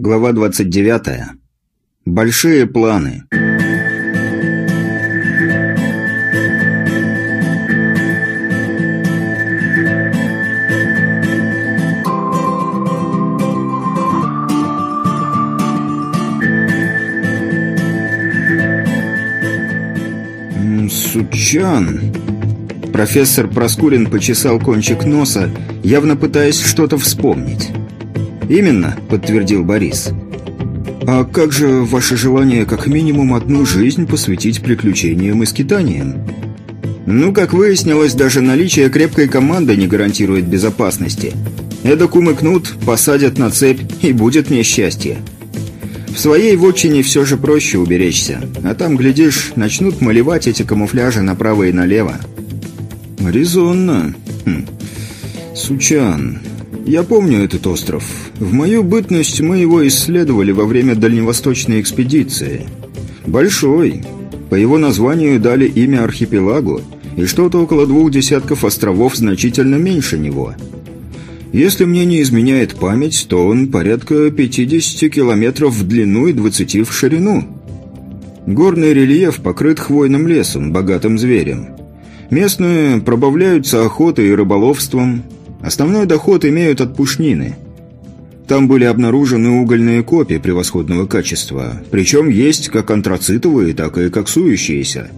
Глава 29. Большие планы. Сучан. Профессор Проскурин почесал кончик носа, явно пытаясь что-то вспомнить. «Именно», — подтвердил Борис. «А как же ваше желание как минимум одну жизнь посвятить приключениям и скитаниям?» «Ну, как выяснилось, даже наличие крепкой команды не гарантирует безопасности. Эдак умыкнут, посадят на цепь, и будет мне счастье. В своей вотчине все же проще уберечься, а там, глядишь, начнут малевать эти камуфляжи направо и налево». «Резонно. Хм. Сучан, я помню этот остров. В мою бытность мы его исследовали во время дальневосточной экспедиции. Большой. По его названию дали имя архипелагу, и что-то около двух десятков островов значительно меньше него. Если мне не изменяет память, то он порядка 50 километров в длину и 20 в ширину. Горный рельеф покрыт хвойным лесом, богатым зверем. Местные пробавляются охотой и рыболовством, Основной доход имеют от пушнины. Там были обнаружены угольные копии превосходного качества, причем есть как антрацитовые, так и коксующиеся.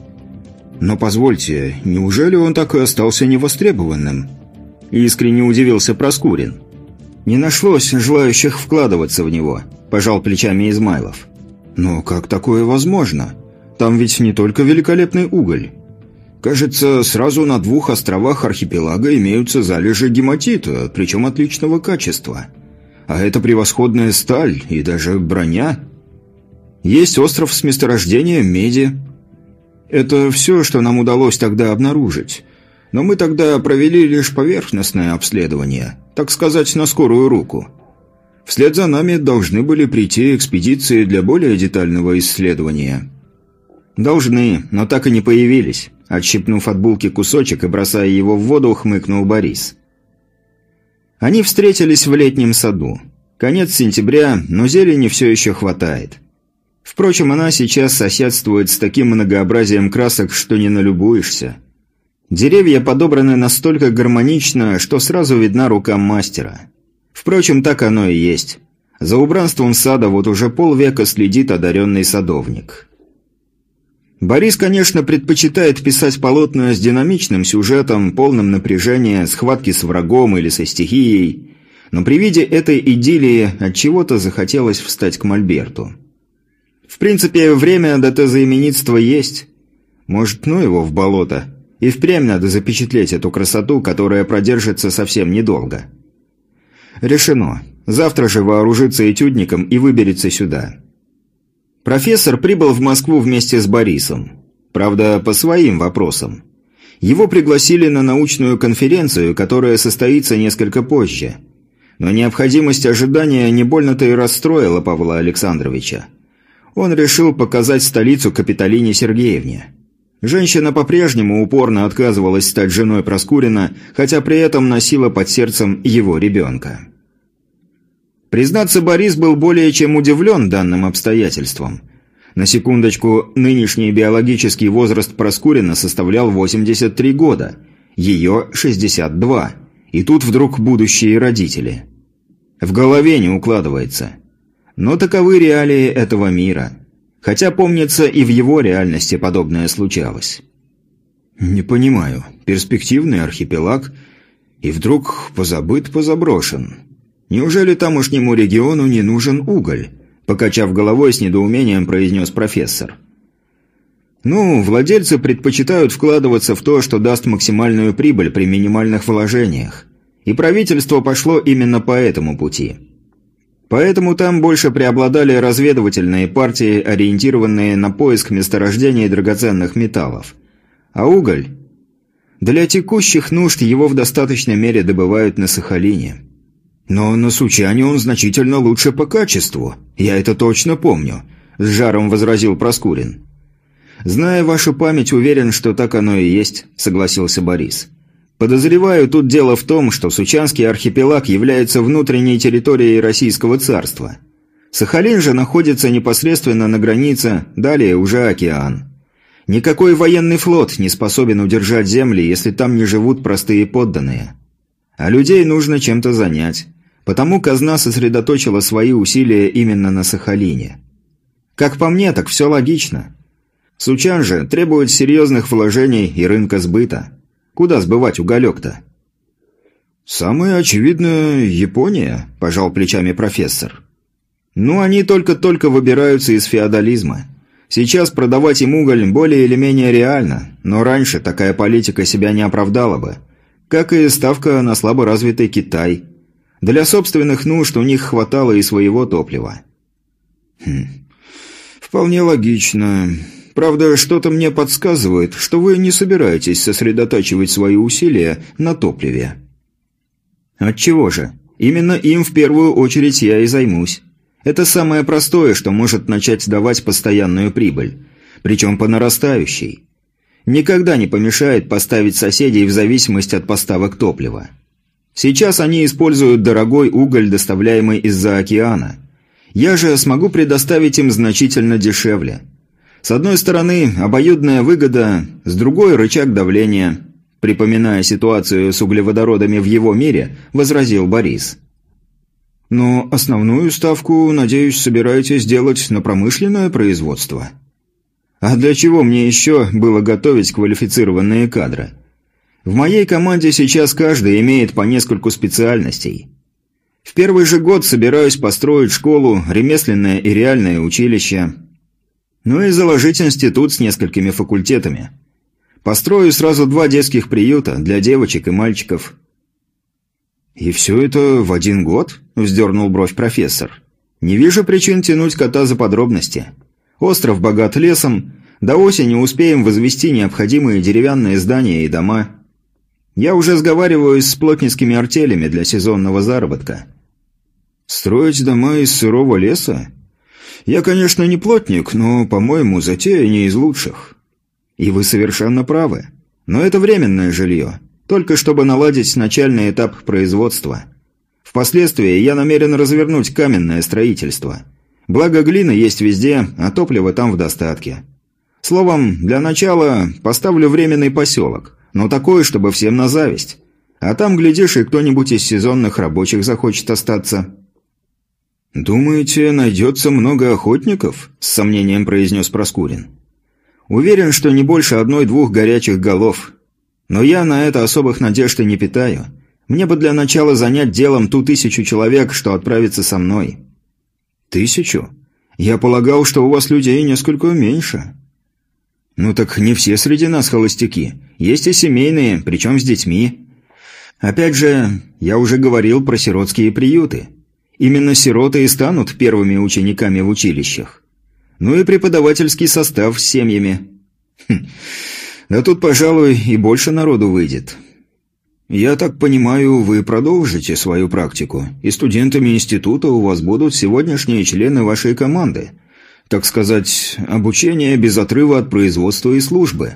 Но позвольте, неужели он так и остался невостребованным? Искренне удивился Проскурин. Не нашлось желающих вкладываться в него, пожал плечами Измайлов. Но как такое возможно? Там ведь не только великолепный уголь. Кажется, сразу на двух островах архипелага имеются залежи гематита, причем отличного качества. А это превосходная сталь и даже броня. Есть остров с месторождением меди. Это все, что нам удалось тогда обнаружить. Но мы тогда провели лишь поверхностное обследование, так сказать, на скорую руку. Вслед за нами должны были прийти экспедиции для более детального исследования. Должны, но так и не появились. Отщипнув от булки кусочек и бросая его в воду, хмыкнул Борис. Они встретились в летнем саду. Конец сентября, но зелени все еще хватает. Впрочем, она сейчас соседствует с таким многообразием красок, что не налюбуешься. Деревья подобраны настолько гармонично, что сразу видна рука мастера. Впрочем, так оно и есть. За убранством сада вот уже полвека следит одаренный садовник. Борис, конечно, предпочитает писать полотна с динамичным сюжетом, полным напряжения, схватки с врагом или со стихией, но при виде этой идиллии от чего-то захотелось встать к мольберту. В принципе, время до тезаименитства есть. Может, ну его в болото. И впрямь надо запечатлеть эту красоту, которая продержится совсем недолго. Решено. Завтра же вооружится этюдником и выберется сюда. Профессор прибыл в Москву вместе с Борисом. Правда, по своим вопросам. Его пригласили на научную конференцию, которая состоится несколько позже. Но необходимость ожидания не больно-то и расстроила Павла Александровича. Он решил показать столицу Капитолине Сергеевне. Женщина по-прежнему упорно отказывалась стать женой Проскурина, хотя при этом носила под сердцем его ребенка. Признаться, Борис был более чем удивлен данным обстоятельством. На секундочку, нынешний биологический возраст Проскурина составлял 83 года, ее 62, и тут вдруг будущие родители. В голове не укладывается. Но таковы реалии этого мира. Хотя, помнится, и в его реальности подобное случалось. «Не понимаю. Перспективный архипелаг, и вдруг позабыт-позаброшен». Неужели тамошнему региону не нужен уголь? Покачав головой с недоумением, произнес профессор. Ну, владельцы предпочитают вкладываться в то, что даст максимальную прибыль при минимальных вложениях. И правительство пошло именно по этому пути. Поэтому там больше преобладали разведывательные партии, ориентированные на поиск месторождений драгоценных металлов. А уголь? Для текущих нужд его в достаточной мере добывают на Сахалине. Но на Сучане он значительно лучше по качеству. Я это точно помню», – с жаром возразил Проскурин. «Зная вашу память, уверен, что так оно и есть», – согласился Борис. «Подозреваю, тут дело в том, что Сучанский архипелаг является внутренней территорией Российского царства. Сахалин же находится непосредственно на границе, далее уже океан. Никакой военный флот не способен удержать земли, если там не живут простые подданные. А людей нужно чем-то занять. Потому казна сосредоточила свои усилия именно на Сахалине. Как по мне, так все логично. Сучан же требует серьезных вложений и рынка сбыта. Куда сбывать уголек-то? «Самое очевидное – Япония», – пожал плечами профессор. «Ну, они только-только выбираются из феодализма. Сейчас продавать им уголь более или менее реально, но раньше такая политика себя не оправдала бы. Как и ставка на слаборазвитый Китай. Для собственных нужд у них хватало и своего топлива». «Хм, вполне логично. Правда, что-то мне подсказывает, что вы не собираетесь сосредотачивать свои усилия на топливе». Отчего же? Именно им в первую очередь я и займусь. Это самое простое, что может начать давать постоянную прибыль. Причем по нарастающей. Никогда не помешает поставить соседей в зависимость от поставок топлива. Сейчас они используют дорогой уголь, доставляемый из-за океана. Я же смогу предоставить им значительно дешевле. С одной стороны, обоюдная выгода, с другой – рычаг давления – припоминая ситуацию с углеводородами в его мире, возразил Борис. «Но основную ставку, надеюсь, собираетесь сделать на промышленное производство?» «А для чего мне еще было готовить квалифицированные кадры?» «В моей команде сейчас каждый имеет по нескольку специальностей. В первый же год собираюсь построить школу, ремесленное и реальное училище, ну и заложить институт с несколькими факультетами». Построю сразу два детских приюта для девочек и мальчиков». «И все это в один год?» – вздернул бровь профессор. «Не вижу причин тянуть кота за подробности. Остров богат лесом, до осени успеем возвести необходимые деревянные здания и дома. Я уже сговариваюсь с плотницкими артелями для сезонного заработка». «Строить дома из сырого леса? Я, конечно, не плотник, но, по-моему, затея не из лучших». И вы совершенно правы. Но это временное жилье. Только чтобы наладить начальный этап производства. Впоследствии я намерен развернуть каменное строительство. Благо глина есть везде, а топлива там в достатке. Словом, для начала поставлю временный поселок. Но такой, чтобы всем на зависть. А там, глядишь, и кто-нибудь из сезонных рабочих захочет остаться. «Думаете, найдется много охотников?» – с сомнением произнес Проскурин. Уверен, что не больше одной-двух горячих голов. Но я на это особых надежд и не питаю. Мне бы для начала занять делом ту тысячу человек, что отправится со мной». «Тысячу? Я полагал, что у вас людей несколько меньше». «Ну так не все среди нас холостяки. Есть и семейные, причем с детьми. Опять же, я уже говорил про сиротские приюты. Именно сироты и станут первыми учениками в училищах. Ну и преподавательский состав с семьями. Хм. Да тут, пожалуй, и больше народу выйдет. Я так понимаю, вы продолжите свою практику, и студентами института у вас будут сегодняшние члены вашей команды. Так сказать, обучение без отрыва от производства и службы.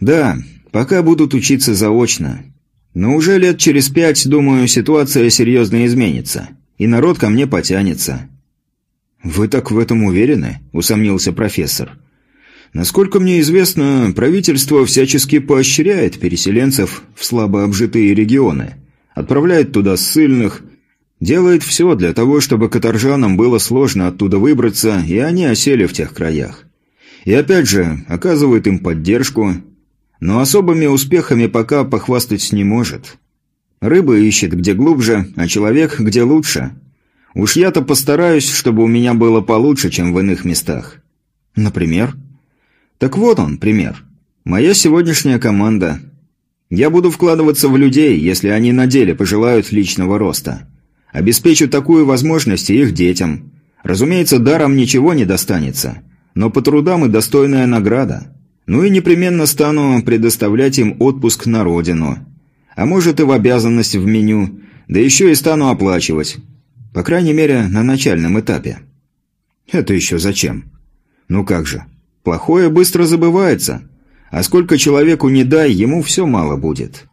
Да, пока будут учиться заочно. Но уже лет через пять, думаю, ситуация серьезно изменится, и народ ко мне потянется. «Вы так в этом уверены?» – усомнился профессор. «Насколько мне известно, правительство всячески поощряет переселенцев в слабо обжитые регионы, отправляет туда ссыльных, делает все для того, чтобы каторжанам было сложно оттуда выбраться, и они осели в тех краях. И опять же, оказывает им поддержку, но особыми успехами пока похвастать не может. Рыба ищет где глубже, а человек где лучше». Уж я-то постараюсь, чтобы у меня было получше, чем в иных местах. Например? Так вот он, пример. Моя сегодняшняя команда. Я буду вкладываться в людей, если они на деле пожелают личного роста. Обеспечу такую возможность их детям. Разумеется, даром ничего не достанется, но по трудам и достойная награда. Ну и непременно стану предоставлять им отпуск на родину. А может и в обязанность в меню, да еще и стану оплачивать. По крайней мере, на начальном этапе. Это еще зачем? Ну как же. Плохое быстро забывается. А сколько человеку не дай, ему все мало будет.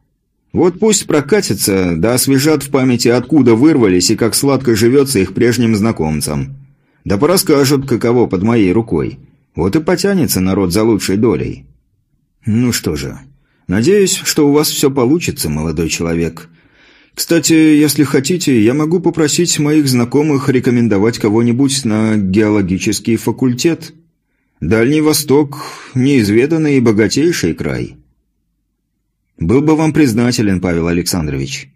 Вот пусть прокатятся, да освежат в памяти, откуда вырвались и как сладко живется их прежним знакомцам. Да порасскажут, каково под моей рукой. Вот и потянется народ за лучшей долей. Ну что же, надеюсь, что у вас все получится, молодой человек. Кстати, если хотите, я могу попросить моих знакомых рекомендовать кого-нибудь на геологический факультет. Дальний Восток – неизведанный и богатейший край. Был бы вам признателен, Павел Александрович.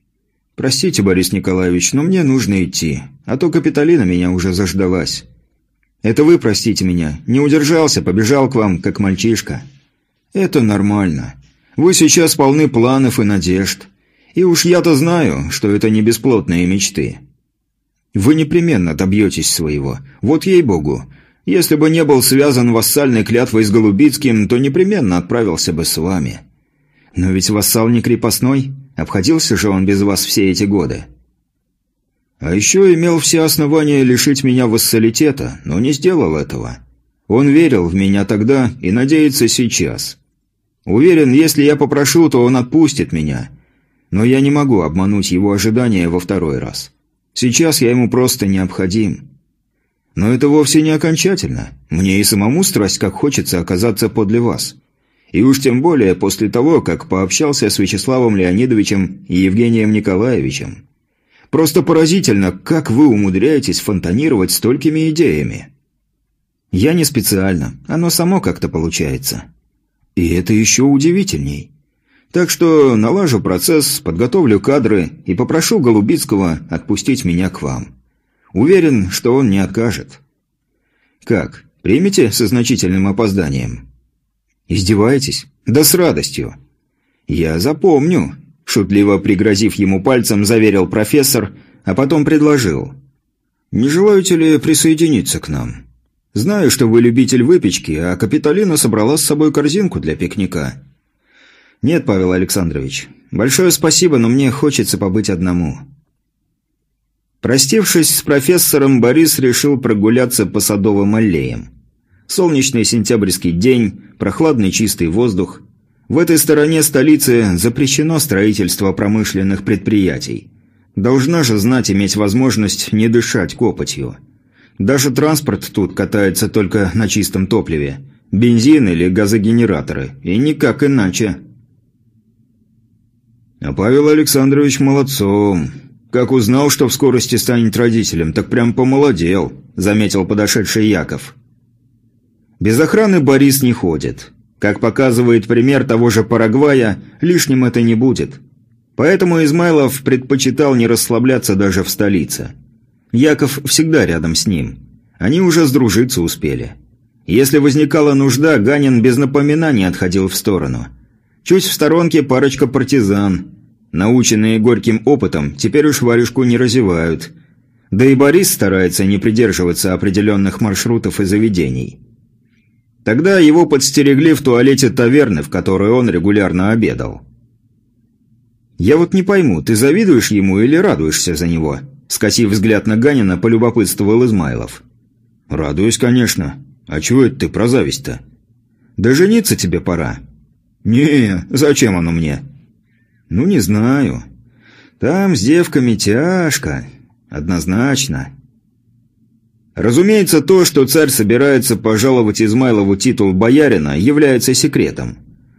Простите, Борис Николаевич, но мне нужно идти, а то Капитолина меня уже заждалась. Это вы простите меня, не удержался, побежал к вам, как мальчишка. Это нормально. Вы сейчас полны планов и надежд. И уж я-то знаю, что это не бесплотные мечты. Вы непременно добьетесь своего. Вот ей-богу. Если бы не был связан вассальной клятвой с Голубицким, то непременно отправился бы с вами. Но ведь вассал не крепостной. Обходился же он без вас все эти годы. А еще имел все основания лишить меня вассалитета, но не сделал этого. Он верил в меня тогда и надеется сейчас. Уверен, если я попрошу, то он отпустит меня – но я не могу обмануть его ожидания во второй раз. Сейчас я ему просто необходим. Но это вовсе не окончательно. Мне и самому страсть как хочется оказаться подле вас. И уж тем более после того, как пообщался с Вячеславом Леонидовичем и Евгением Николаевичем. Просто поразительно, как вы умудряетесь фонтанировать столькими идеями. Я не специально, оно само как-то получается. И это еще удивительней. Так что налажу процесс, подготовлю кадры и попрошу Голубицкого отпустить меня к вам. Уверен, что он не откажет. Как, примете со значительным опозданием? Издеваетесь? Да с радостью. Я запомню, шутливо пригрозив ему пальцем, заверил профессор, а потом предложил. Не желаете ли присоединиться к нам? Знаю, что вы любитель выпечки, а Капитолина собрала с собой корзинку для пикника. «Нет, Павел Александрович. Большое спасибо, но мне хочется побыть одному». Простившись с профессором, Борис решил прогуляться по садовым аллеям. Солнечный сентябрьский день, прохладный чистый воздух. В этой стороне столицы запрещено строительство промышленных предприятий. Должна же знать иметь возможность не дышать копотью. Даже транспорт тут катается только на чистом топливе. Бензин или газогенераторы. И никак иначе. А Павел Александрович молодцом. Как узнал, что в скорости станет родителем, так прям помолодел, заметил подошедший Яков. Без охраны Борис не ходит. Как показывает пример того же Парагвая, лишним это не будет. Поэтому Измайлов предпочитал не расслабляться даже в столице. Яков всегда рядом с ним. Они уже сдружиться успели. Если возникала нужда, Ганин без напоминаний отходил в сторону. Чуть в сторонке парочка партизан. Наученные горьким опытом, теперь уж варежку не разевают. Да и Борис старается не придерживаться определенных маршрутов и заведений. Тогда его подстерегли в туалете таверны, в которой он регулярно обедал. «Я вот не пойму, ты завидуешь ему или радуешься за него?» Скосив взгляд на Ганина, полюбопытствовал Измайлов. «Радуюсь, конечно. А чего это ты про зависть-то?» «Да жениться тебе пора. «Не, зачем оно мне?» «Ну, не знаю. Там с девками тяжко. Однозначно». Разумеется, то, что царь собирается пожаловать Измайлову титул боярина, является секретом.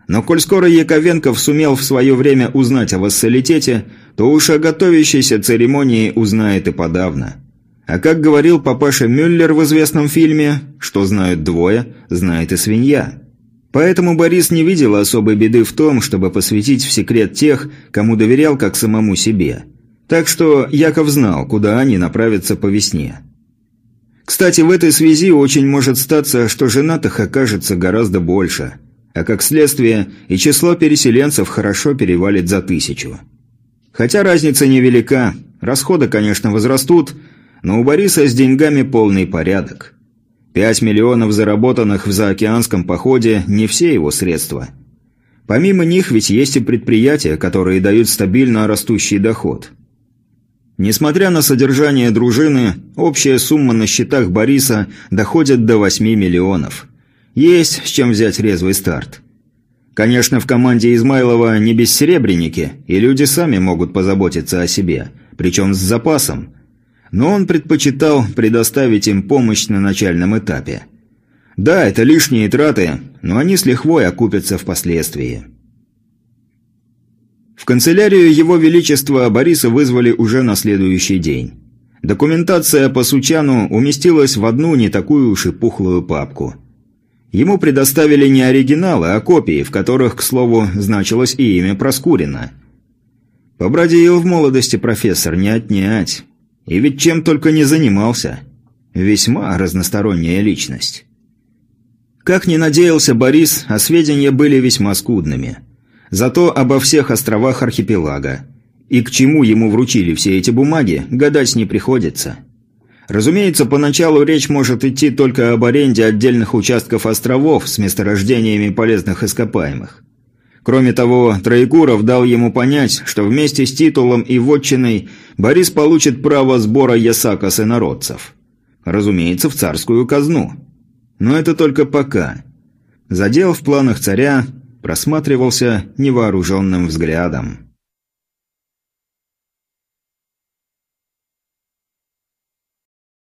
Но коль скоро Яковенков сумел в свое время узнать о вассалитете, то уж о готовящейся церемонии узнает и подавно. А как говорил папаша Мюллер в известном фильме, что знают двое, знает и свинья. Поэтому Борис не видел особой беды в том, чтобы посвятить в секрет тех, кому доверял как самому себе. Так что Яков знал, куда они направятся по весне. Кстати, в этой связи очень может статься, что женатых окажется гораздо больше, а как следствие и число переселенцев хорошо перевалит за тысячу. Хотя разница невелика, расходы, конечно, возрастут, но у Бориса с деньгами полный порядок. Пять миллионов заработанных в заокеанском походе – не все его средства. Помимо них ведь есть и предприятия, которые дают стабильно растущий доход. Несмотря на содержание дружины, общая сумма на счетах Бориса доходит до 8 миллионов. Есть с чем взять резвый старт. Конечно, в команде Измайлова не бессеребренники, и люди сами могут позаботиться о себе, причем с запасом. Но он предпочитал предоставить им помощь на начальном этапе. Да, это лишние траты, но они с лихвой окупятся впоследствии. В канцелярию Его Величества Бориса вызвали уже на следующий день. Документация по Сучану уместилась в одну не такую уж и пухлую папку. Ему предоставили не оригиналы, а копии, в которых, к слову, значилось и имя Проскурина. Побродил в молодости профессор, не отнять. И ведь чем только не занимался. Весьма разносторонняя личность. Как ни надеялся Борис, а сведения были весьма скудными. Зато обо всех островах архипелага. И к чему ему вручили все эти бумаги, гадать не приходится. Разумеется, поначалу речь может идти только об аренде отдельных участков островов с месторождениями полезных ископаемых. Кроме того, Троекуров дал ему понять, что вместе с титулом и вотчиной Борис получит право сбора ясака с инородцев. Разумеется, в царскую казну. Но это только пока. Задел в планах царя просматривался невооруженным взглядом.